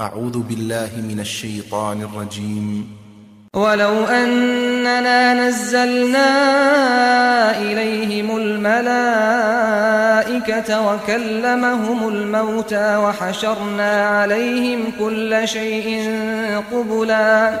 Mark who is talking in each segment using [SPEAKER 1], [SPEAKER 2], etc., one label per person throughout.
[SPEAKER 1] أعوذ بالله من الشيطان الرجيم.
[SPEAKER 2] ولو أننا نزلنا إليهم الملائكة وكلمهم الموتى وحشرنا عليهم كل شيء قبلا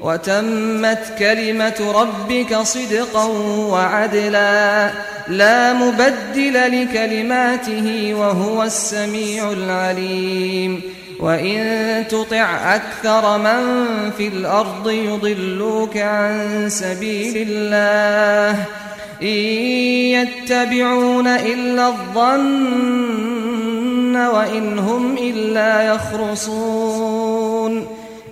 [SPEAKER 2] وتمت كلمة ربك صدقا وعدلا لا مبدل لكلماته وهو السميع العليم. وإن تطع أكثر من في الأرض يضلوك عن سبيل الله. إن يتبعون إلا الظن وإن هم إلا يخرصون.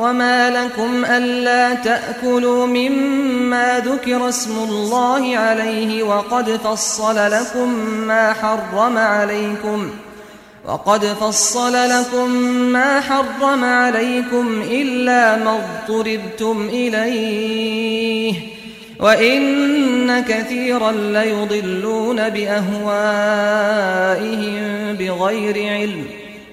[SPEAKER 2] وما لكم ألا تأكلوا مما ذكر اسم الله عليه وقد فصل لكم ما حرم عليكم وقد فصل لكم ما حرم عليكم إلا ما اضطربتم إليه وإن كثيرا ليضلون بأهوائهم بغير علم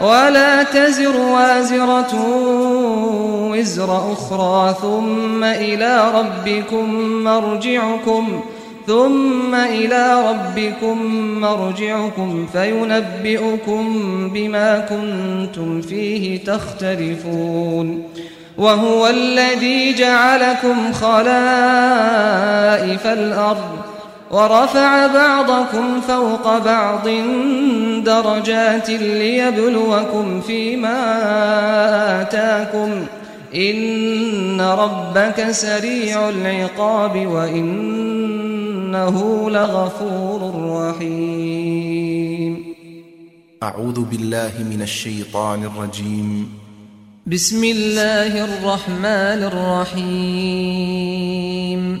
[SPEAKER 2] ولا تزر وازرة وزر أخرى ثم إلى ربكم مرجعكم ثم إلى ربكم مرجعكم فينبئكم بما كنتم فيه تختلفون وهو الذي جعلكم خلائف الأرض ورفع بعضكم فوق بعض درجات ليبلوكم فيما آتاكم. إن ربك سريع العقاب وإنه لغفور رحيم.
[SPEAKER 1] أعوذ بالله من الشيطان الرجيم.
[SPEAKER 2] بسم الله الرحمن الرحيم.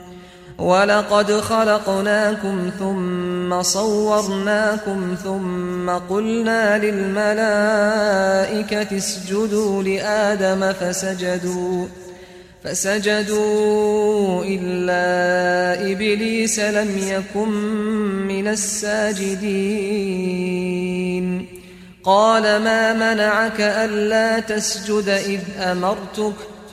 [SPEAKER 2] ولقد خلقناكم ثم صورناكم ثم قلنا للملائكة اسجدوا لآدم فسجدوا فسجدوا إلا إبليس لم يكن من الساجدين. قال ما منعك ألا تسجد إذ أمرتك؟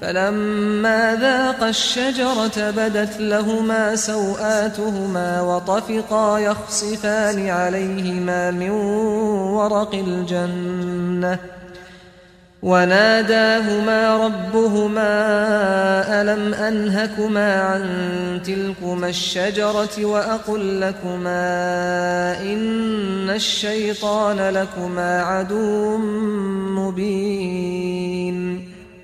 [SPEAKER 2] فلما ذاقا الشجرة بدت لهما سوآتهما وطفقا يخصفان عليهما من ورق الجنة. وناداهما ربهما ألم أنهكما عن تلكما الشجرة وأقل لكما إن الشيطان لكما عدو مبين.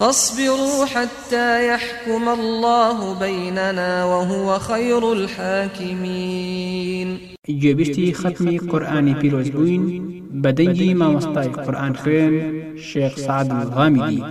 [SPEAKER 2] فاصبروا حتى يحكم الله بيننا وهو خير الحاكمين.
[SPEAKER 3] گوێبیستی ختمی قورآانی پیرۆز بووین بەدەنگی مامۆستای قورآان خوێن شێخ سعد غامیدی